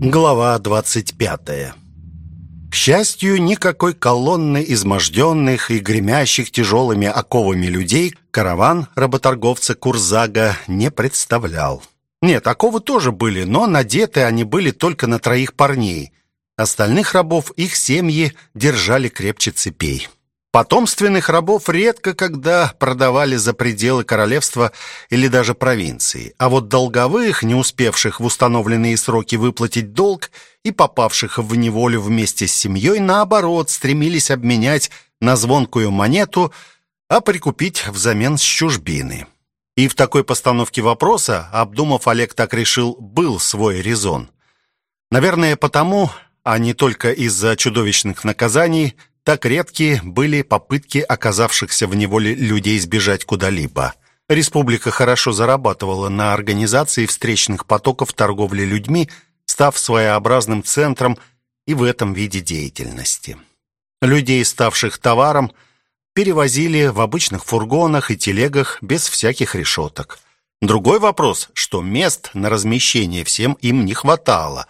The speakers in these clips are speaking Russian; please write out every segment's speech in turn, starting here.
Глава 25 К счастью, никакой колонны изможденных и гремящих тяжелыми оковами людей караван работорговца Курзага не представлял. Нет, оковы тоже были, но надеты они были только на троих парней. Остальных рабов их семьи держали крепче цепей. Потомственных рабов редко когда продавали за пределы королевства или даже провинции, а вот долговых, не успевших в установленные сроки выплатить долг и попавших в неволю вместе с семьей, наоборот, стремились обменять на звонкую монету, а прикупить взамен с чужбины. И в такой постановке вопроса, обдумав, Олег так решил, был свой резон. Наверное, потому, а не только из-за чудовищных наказаний, так редки были попытки оказавшихся в неволе людей сбежать куда-либо. Республика хорошо зарабатывала на организации встречных потоков торговли людьми, став своеобразным центром и в этом виде деятельности. Людей, ставших товаром, перевозили в обычных фургонах и телегах без всяких решеток. Другой вопрос, что мест на размещение всем им не хватало,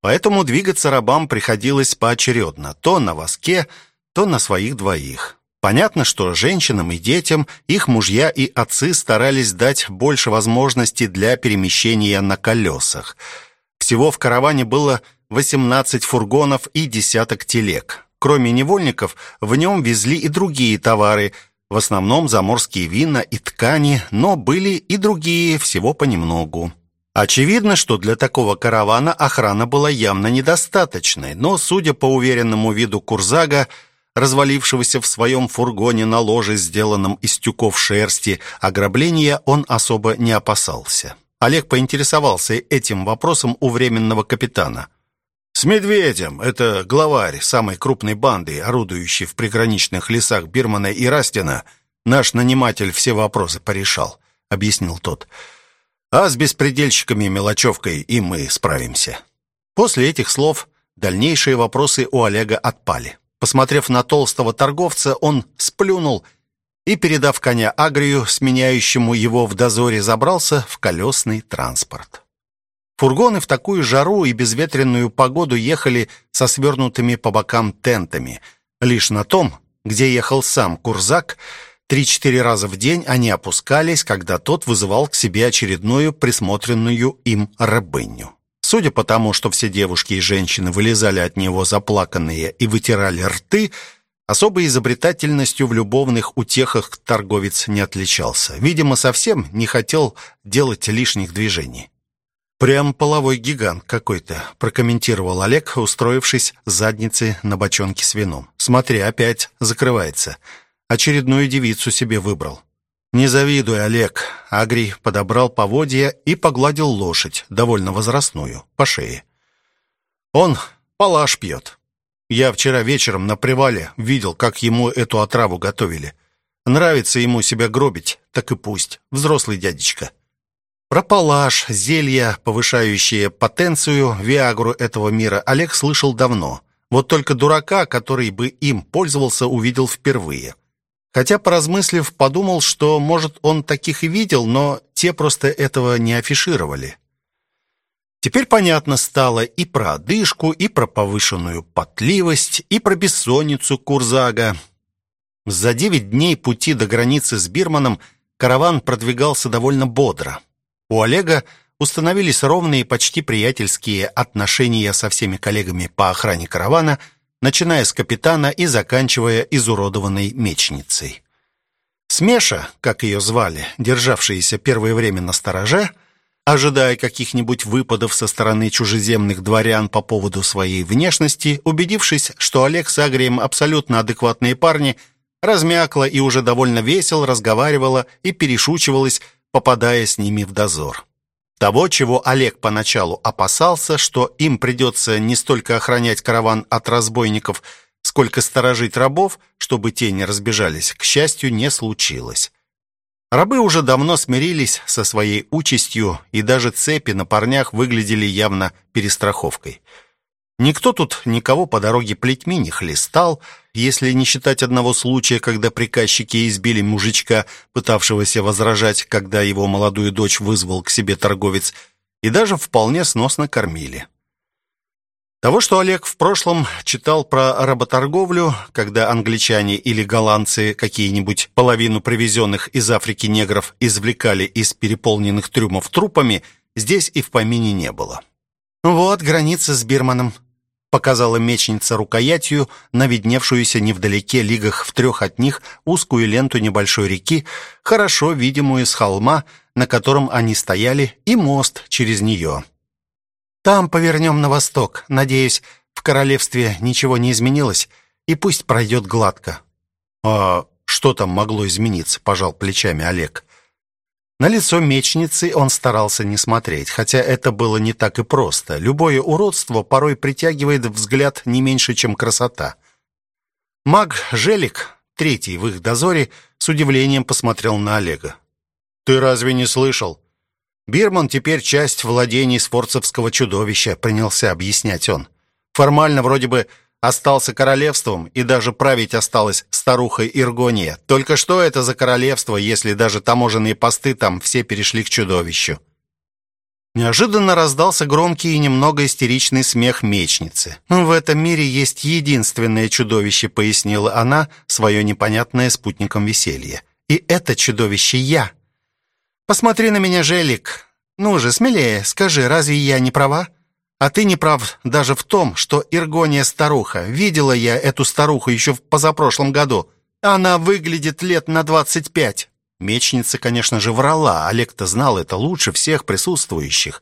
поэтому двигаться рабам приходилось поочередно, то на воске, то на своих двоих. Понятно, что женщинам и детям их мужья и отцы старались дать больше возможностей для перемещения на колесах. Всего в караване было 18 фургонов и десяток телег. Кроме невольников, в нем везли и другие товары, в основном заморские вина и ткани, но были и другие, всего понемногу. Очевидно, что для такого каравана охрана была явно недостаточной, но, судя по уверенному виду Курзага, развалившегося в своем фургоне на ложе, сделанном из тюков шерсти, ограбления он особо не опасался. Олег поинтересовался этим вопросом у временного капитана. «С Медведем, это главарь самой крупной банды, орудующей в приграничных лесах Бирмана и Растина, наш наниматель все вопросы порешал», — объяснил тот. «А с беспредельщиками мелочевкой и мы справимся». После этих слов дальнейшие вопросы у Олега отпали. Посмотрев на толстого торговца, он сплюнул и, передав коня Агрию, сменяющему его в дозоре, забрался в колесный транспорт. Фургоны в такую жару и безветренную погоду ехали со свернутыми по бокам тентами. Лишь на том, где ехал сам Курзак, три-четыре раза в день они опускались, когда тот вызывал к себе очередную присмотренную им рабыню. Судя по тому, что все девушки и женщины вылезали от него заплаканные и вытирали рты, особой изобретательностью в любовных утехах торговец не отличался. Видимо, совсем не хотел делать лишних движений. «Прям половой гигант какой-то», — прокомментировал Олег, устроившись задницей на бочонке с вином. «Смотри, опять закрывается. Очередную девицу себе выбрал». «Не завидуй, Олег!» Агрий подобрал поводья и погладил лошадь, довольно возрастную, по шее. «Он палаш пьет. Я вчера вечером на привале видел, как ему эту отраву готовили. Нравится ему себя гробить, так и пусть. Взрослый дядечка». Про палаш, зелья, повышающие потенцию, виагру этого мира Олег слышал давно. Вот только дурака, который бы им пользовался, увидел впервые. Хотя, поразмыслив, подумал, что, может, он таких и видел, но те просто этого не афишировали. Теперь понятно стало и про одышку, и про повышенную потливость, и про бессонницу Курзага. За девять дней пути до границы с Бирманом караван продвигался довольно бодро. У Олега установились ровные, почти приятельские отношения со всеми коллегами по охране каравана – начиная с капитана и заканчивая изуродованной мечницей. Смеша, как ее звали, державшаяся первое время на стороже, ожидая каких-нибудь выпадов со стороны чужеземных дворян по поводу своей внешности, убедившись, что Олег с Агрием абсолютно адекватные парни, размякла и уже довольно весело разговаривала и перешучивалась, попадая с ними в дозор. Того, чего Олег поначалу опасался, что им придется не столько охранять караван от разбойников, сколько сторожить рабов, чтобы те не разбежались, к счастью, не случилось. Рабы уже давно смирились со своей участью, и даже цепи на парнях выглядели явно перестраховкой – Никто тут никого по дороге плетьми не хлестал, если не считать одного случая, когда приказчики избили мужичка, пытавшегося возражать, когда его молодую дочь вызвал к себе торговец. и даже вполне сносно кормили. Того, что Олег в прошлом читал про работорговлю, когда англичане или голландцы какие-нибудь половину привезенных из Африки негров извлекали из переполненных трюмов трупами, здесь и в помине не было. «Вот граница с Бирманом», — показала мечница рукоятью на видневшуюся невдалеке лигах в трех от них узкую ленту небольшой реки, хорошо видимую с холма, на котором они стояли, и мост через нее. Там повернем на восток. Надеюсь, в королевстве ничего не изменилось, и пусть пройдет гладко». «А что там могло измениться?» – пожал плечами Олег. На лицо мечницы он старался не смотреть, хотя это было не так и просто. Любое уродство порой притягивает взгляд не меньше, чем красота. Маг Желик, третий в их дозоре, с удивлением посмотрел на Олега. «Ты разве не слышал? Бирман теперь часть владений сфорцевского чудовища, принялся объяснять он. Формально вроде бы остался королевством, и даже править осталась старуха Иргония. Только что это за королевство, если даже таможенные посты там все перешли к чудовищу? Неожиданно раздался громкий и немного истеричный смех мечницы. «В этом мире есть единственное чудовище», — пояснила она свое непонятное спутником веселье. «И это чудовище я». Посмотри на меня, Желик. Ну же, смелее, скажи, разве я не права? А ты не прав даже в том, что Иргония старуха. Видела я эту старуху еще в позапрошлом году. Она выглядит лет на двадцать пять. Мечница, конечно же, врала. Олег-то знал это лучше всех присутствующих.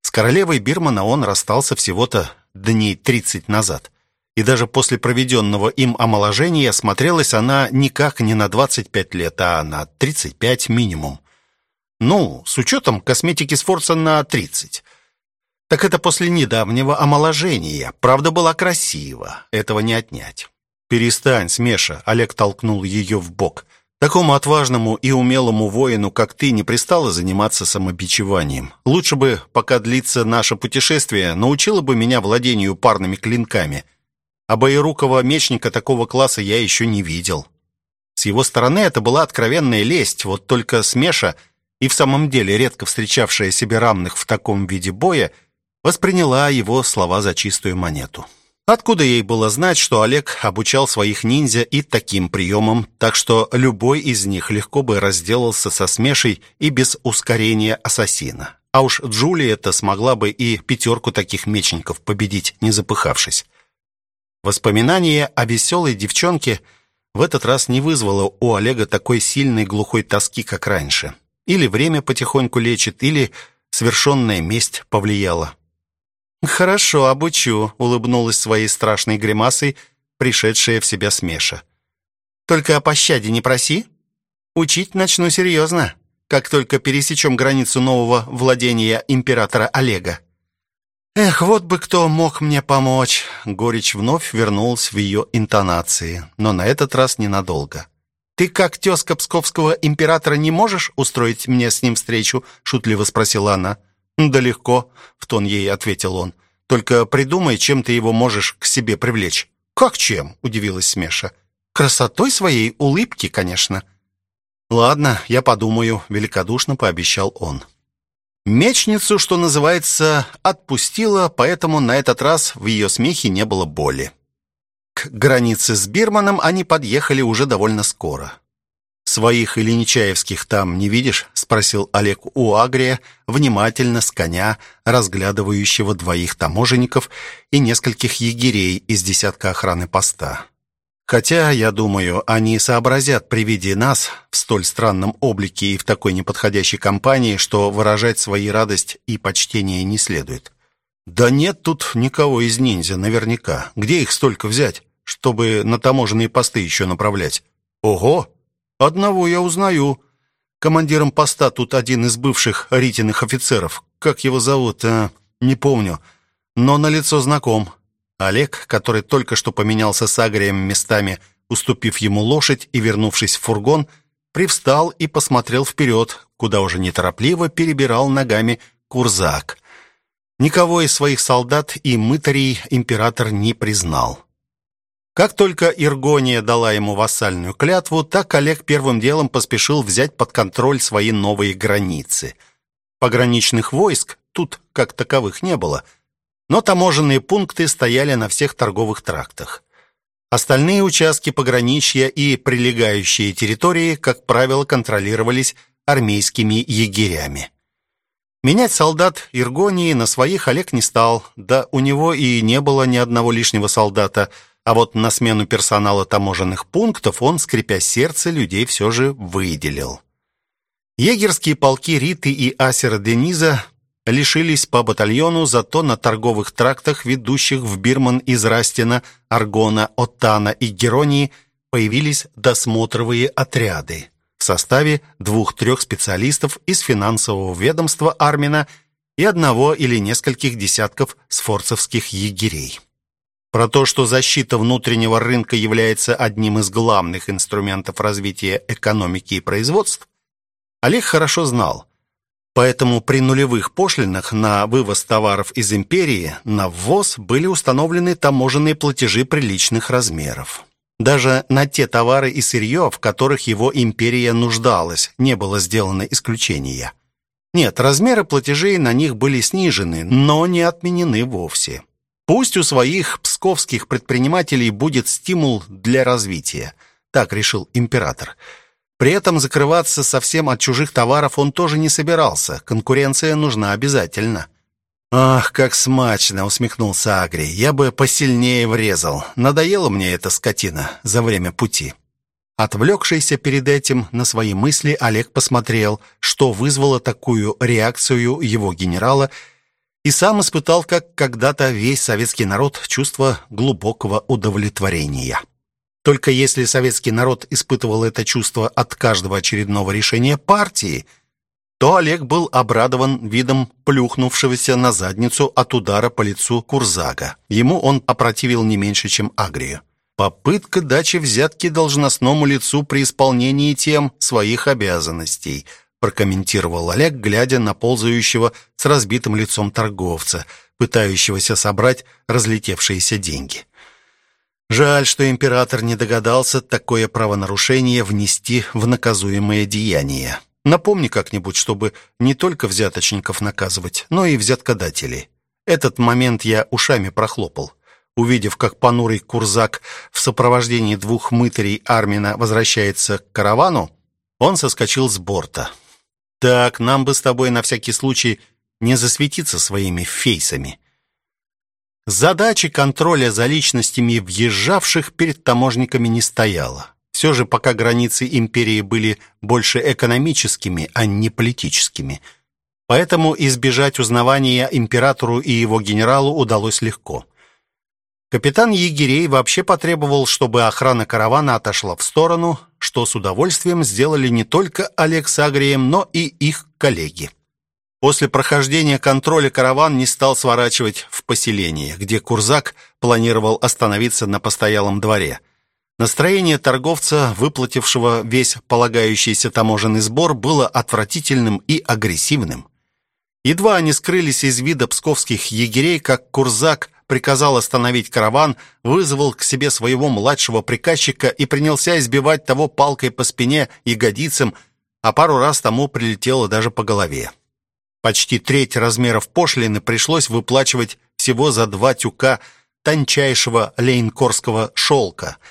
С королевой Бирмана он расстался всего-то дней тридцать назад. И даже после проведенного им омоложения смотрелась она никак не на двадцать пять лет, а на тридцать пять минимум. Ну, с учетом косметики Сфорца на 30. Так это после недавнего омоложения. Правда, была красива. Этого не отнять. «Перестань, Смеша!» Олег толкнул ее в бок. «Такому отважному и умелому воину, как ты, не пристало заниматься самобичеванием. Лучше бы, пока длится наше путешествие, научила бы меня владению парными клинками. А боерукого мечника такого класса я еще не видел». С его стороны это была откровенная лесть, вот только Смеша – и в самом деле редко встречавшая себе равных в таком виде боя, восприняла его слова за чистую монету. Откуда ей было знать, что Олег обучал своих ниндзя и таким приемам, так что любой из них легко бы разделался со смешей и без ускорения ассасина. А уж Джулия-то смогла бы и пятерку таких мечников победить, не запыхавшись. Воспоминание о веселой девчонке в этот раз не вызвало у Олега такой сильной глухой тоски, как раньше. Или время потихоньку лечит, или совершенная месть повлияла. «Хорошо, обучу», — улыбнулась своей страшной гримасой, пришедшая в себя смеша. «Только о пощаде не проси. Учить начну серьезно, как только пересечем границу нового владения императора Олега». «Эх, вот бы кто мог мне помочь!» Горечь вновь вернулась в ее интонации, но на этот раз ненадолго. «Ты, как тезка псковского императора, не можешь устроить мне с ним встречу?» — шутливо спросила она. «Да легко», — в тон ей ответил он. «Только придумай, чем ты его можешь к себе привлечь». «Как чем?» — удивилась Смеша. «Красотой своей улыбки, конечно». «Ладно, я подумаю», — великодушно пообещал он. Мечницу, что называется, отпустила, поэтому на этот раз в ее смехе не было боли. К границе с Бирманом они подъехали уже довольно скоро. «Своих или Нечаевских там не видишь?» — спросил Олег у Агрия, внимательно с коня, разглядывающего двоих таможенников и нескольких егерей из десятка охраны поста. «Хотя, я думаю, они сообразят при виде нас в столь странном облике и в такой неподходящей компании, что выражать свои радость и почтение не следует». «Да нет тут никого из ниндзя, наверняка. Где их столько взять, чтобы на таможенные посты еще направлять?» «Ого! Одного я узнаю. Командиром поста тут один из бывших Ритиных офицеров. Как его зовут? А, не помню. Но на лицо знаком. Олег, который только что поменялся с Агрием местами, уступив ему лошадь и вернувшись в фургон, привстал и посмотрел вперед, куда уже неторопливо перебирал ногами курзак. Никого из своих солдат и мытарей император не признал. Как только Иргония дала ему вассальную клятву, так Олег первым делом поспешил взять под контроль свои новые границы. Пограничных войск, тут как таковых не было. Но таможенные пункты стояли на всех торговых трактах. Остальные участки пограничья и прилегающие территории, как правило, контролировались армейскими егерями. Менять солдат Иргонии на своих Олег не стал, да у него и не было ни одного лишнего солдата, а вот на смену персонала таможенных пунктов он, скрипя сердце, людей все же выделил. Егерские полки Риты и Асера Дениза лишились по батальону, зато на торговых трактах, ведущих в Бирман из Растина, Аргона, Оттана и Геронии, появились досмотровые отряды в составе двух-трех специалистов из финансового ведомства Армина и одного или нескольких десятков сфорцевских егерей. Про то, что защита внутреннего рынка является одним из главных инструментов развития экономики и производств, Олег хорошо знал. Поэтому при нулевых пошлинах на вывоз товаров из империи на ввоз были установлены таможенные платежи приличных размеров. Даже на те товары и сырье, в которых его империя нуждалась, не было сделано исключения. Нет, размеры платежей на них были снижены, но не отменены вовсе. Пусть у своих псковских предпринимателей будет стимул для развития, так решил император. При этом закрываться совсем от чужих товаров он тоже не собирался. Конкуренция нужна обязательно. «Ах, как смачно!» — усмехнулся Агри. «Я бы посильнее врезал. Надоела мне эта скотина за время пути». Отвлекшийся перед этим на свои мысли, Олег посмотрел, что вызвало такую реакцию его генерала, и сам испытал, как когда-то весь советский народ, чувство глубокого удовлетворения. Только если советский народ испытывал это чувство от каждого очередного решения партии – то Олег был обрадован видом плюхнувшегося на задницу от удара по лицу Курзага. Ему он опротивил не меньше, чем Агрию. Попытка дачи взятки должностному лицу при исполнении тем своих обязанностей, прокомментировал Олег, глядя на ползающего с разбитым лицом торговца, пытающегося собрать разлетевшиеся деньги. Жаль, что император не догадался такое правонарушение внести в наказуемое деяние. Напомни как-нибудь, чтобы не только взяточников наказывать, но и взяткодателей. Этот момент я ушами прохлопал. Увидев, как понурый курзак в сопровождении двух мытарей Армина возвращается к каравану, он соскочил с борта. «Так, нам бы с тобой на всякий случай не засветиться своими фейсами». Задачи контроля за личностями въезжавших перед таможниками не стояло. Все же пока границы империи были больше экономическими, а не политическими. Поэтому избежать узнавания императору и его генералу удалось легко. Капитан егерей вообще потребовал, чтобы охрана каравана отошла в сторону, что с удовольствием сделали не только Олег с Агрием, но и их коллеги. После прохождения контроля караван не стал сворачивать в поселение, где Курзак планировал остановиться на постоялом дворе – Настроение торговца, выплатившего весь полагающийся таможенный сбор, было отвратительным и агрессивным. Едва они скрылись из вида псковских егерей, как Курзак приказал остановить караван, вызвал к себе своего младшего приказчика и принялся избивать того палкой по спине ягодицам, а пару раз тому прилетело даже по голове. Почти треть размеров пошлины пришлось выплачивать всего за два тюка тончайшего лейнкорского шелка –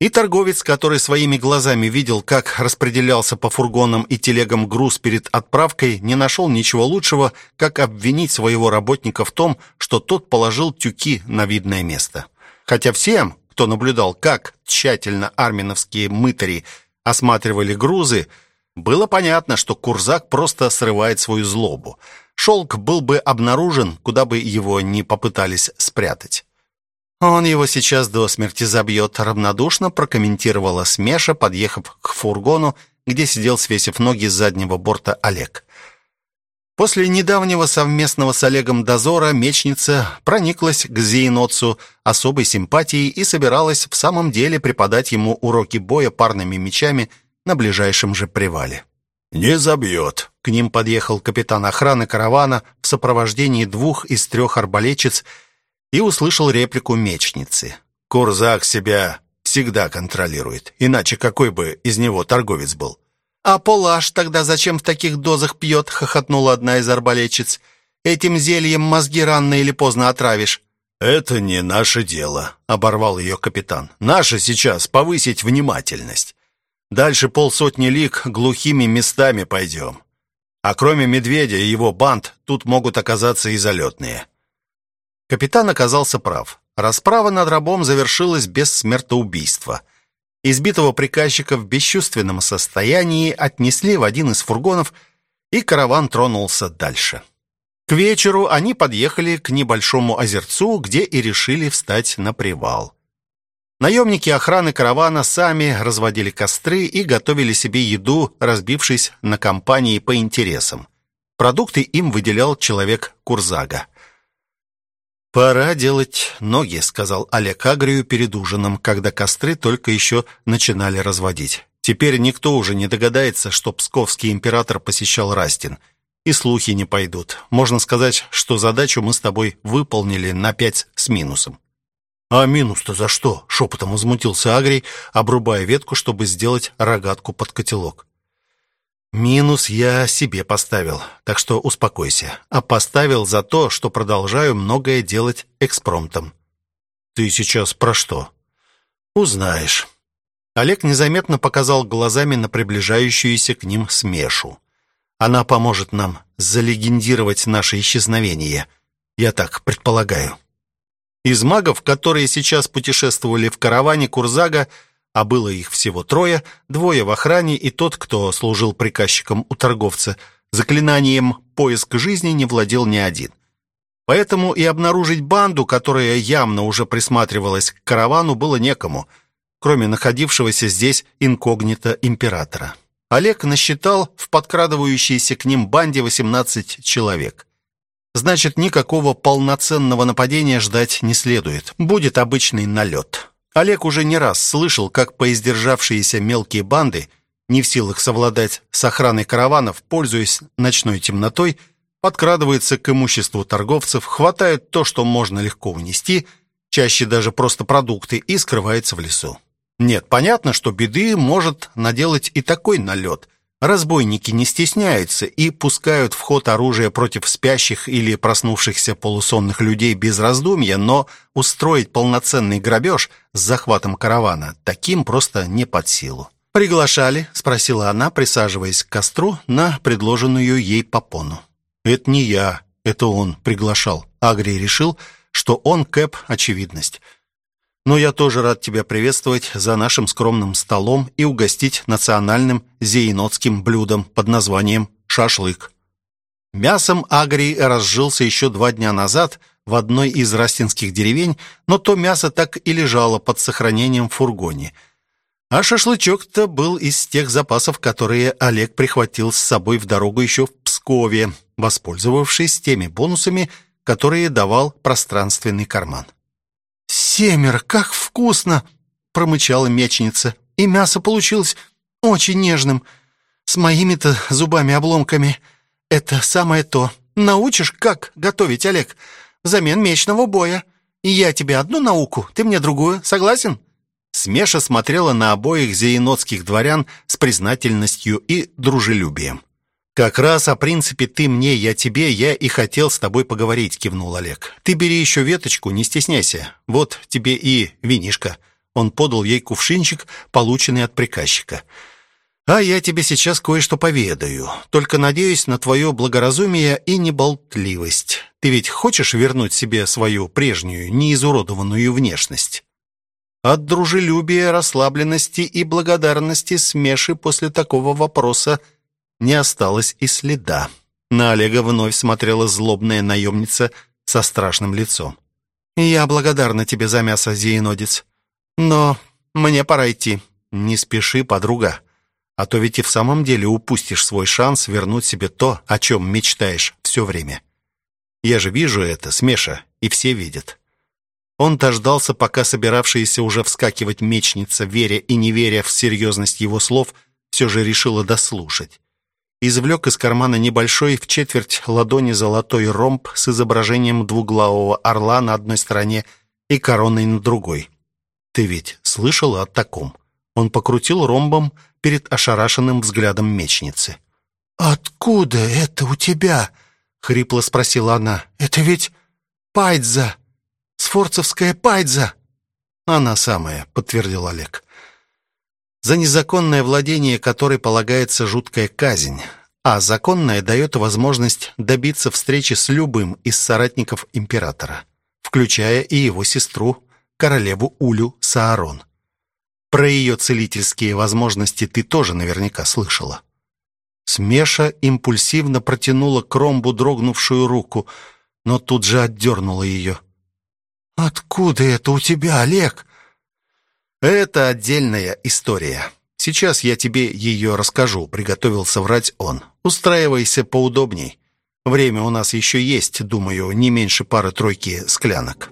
и торговец, который своими глазами видел, как распределялся по фургонам и телегам груз перед отправкой, не нашел ничего лучшего, как обвинить своего работника в том, что тот положил тюки на видное место. Хотя всем, кто наблюдал, как тщательно арминовские мытари осматривали грузы, было понятно, что Курзак просто срывает свою злобу. Шелк был бы обнаружен, куда бы его ни попытались спрятать. «Он его сейчас до смерти забьет», — равнодушно прокомментировала Смеша, подъехав к фургону, где сидел, свесив ноги с заднего борта Олег. После недавнего совместного с Олегом дозора мечница прониклась к Зейноцу особой симпатией и собиралась в самом деле преподать ему уроки боя парными мечами на ближайшем же привале. «Не забьет». К ним подъехал капитан охраны каравана в сопровождении двух из трех арбалетчиц и услышал реплику мечницы. «Курзак себя всегда контролирует, иначе какой бы из него торговец был?» «А Полаш тогда зачем в таких дозах пьет?» — хохотнула одна из арбалетчиц. Этим зельем мозги рано или поздно отравишь». «Это не наше дело», — оборвал ее капитан. «Наше сейчас повысить внимательность. Дальше полсотни лиг глухими местами пойдем. А кроме медведя и его банд, тут могут оказаться и залетные». Капитан оказался прав. Расправа над рабом завершилась без смертоубийства. Избитого приказчика в бесчувственном состоянии отнесли в один из фургонов, и караван тронулся дальше. К вечеру они подъехали к небольшому озерцу, где и решили встать на привал. Наемники охраны каравана сами разводили костры и готовили себе еду, разбившись на компании по интересам. Продукты им выделял человек Курзага. «Пора делать ноги», — сказал Олег Агрию перед ужином, когда костры только еще начинали разводить. «Теперь никто уже не догадается, что псковский император посещал Растин. И слухи не пойдут. Можно сказать, что задачу мы с тобой выполнили на пять с минусом». «А минус-то за что?» — шепотом возмутился Агрий, обрубая ветку, чтобы сделать рогатку под котелок. Минус я себе поставил, так что успокойся. А поставил за то, что продолжаю многое делать экспромтом. Ты сейчас про что? Узнаешь. Олег незаметно показал глазами на приближающуюся к ним смешу. Она поможет нам залегендировать наше исчезновение. Я так предполагаю. Из магов, которые сейчас путешествовали в караване Курзага, а было их всего трое, двое в охране и тот, кто служил приказчиком у торговца. Заклинанием «поиск жизни» не владел ни один. Поэтому и обнаружить банду, которая явно уже присматривалась к каравану, было некому, кроме находившегося здесь инкогнито императора. Олег насчитал в подкрадывающейся к ним банде 18 человек. Значит, никакого полноценного нападения ждать не следует. Будет обычный налет. Олег уже не раз слышал, как поиздержавшиеся мелкие банды, не в силах совладать с охраной караванов, пользуясь ночной темнотой, подкрадываются к имуществу торговцев, хватают то, что можно легко унести, чаще даже просто продукты, и скрывается в лесу. Нет, понятно, что беды может наделать и такой налет, Разбойники не стесняются и пускают в ход оружие против спящих или проснувшихся полусонных людей без раздумья, но устроить полноценный грабеж с захватом каравана таким просто не под силу. «Приглашали?» — спросила она, присаживаясь к костру на предложенную ей попону. «Это не я, это он приглашал». Агрий решил, что он Кэп — очевидность. Но я тоже рад тебя приветствовать за нашим скромным столом и угостить национальным зеенотским блюдом под названием шашлык. Мясом Агрий разжился еще два дня назад в одной из растинских деревень, но то мясо так и лежало под сохранением в фургоне. А шашлычок-то был из тех запасов, которые Олег прихватил с собой в дорогу еще в Пскове, воспользовавшись теми бонусами, которые давал пространственный карман. «Семеро, как вкусно!» — промычала мечница. «И мясо получилось очень нежным, с моими-то зубами-обломками. Это самое то. Научишь, как готовить, Олег, взамен мечного боя. И я тебе одну науку, ты мне другую. Согласен?» Смеша смотрела на обоих зеенотских дворян с признательностью и дружелюбием. «Как раз о принципе «ты мне, я тебе» я и хотел с тобой поговорить», — кивнул Олег. «Ты бери еще веточку, не стесняйся. Вот тебе и винишка». Он подал ей кувшинчик, полученный от приказчика. «А я тебе сейчас кое-что поведаю. Только надеюсь на твое благоразумие и неболтливость. Ты ведь хочешь вернуть себе свою прежнюю, неизуродованную внешность?» От дружелюбия, расслабленности и благодарности Смеши после такого вопроса – не осталось и следа. На Олега вновь смотрела злобная наемница со страшным лицом. «Я благодарна тебе за мясо, зеенодец. Но мне пора идти. Не спеши, подруга. А то ведь и в самом деле упустишь свой шанс вернуть себе то, о чем мечтаешь все время. Я же вижу это, Смеша, и все видят». Он дождался, пока собиравшаяся уже вскакивать мечница, веря и не веря в серьезность его слов, все же решила дослушать извлек из кармана небольшой в четверть ладони золотой ромб с изображением двуглавого орла на одной стороне и короной на другой. «Ты ведь слышал о таком?» Он покрутил ромбом перед ошарашенным взглядом мечницы. «Откуда это у тебя?» хрипло спросила она. «Это ведь Пайдза, Сфорцевская Пайдза!» «Она самая», — подтвердил Олег. «За незаконное владение которой полагается жуткая казнь, а законное дает возможность добиться встречи с любым из соратников императора, включая и его сестру, королеву Улю Саарон. Про ее целительские возможности ты тоже наверняка слышала». Смеша импульсивно протянула к ромбу дрогнувшую руку, но тут же отдернула ее. «Откуда это у тебя, Олег?» «Это отдельная история. Сейчас я тебе ее расскажу», — приготовился врать он. «Устраивайся поудобней. Время у нас еще есть, думаю, не меньше пары-тройки склянок».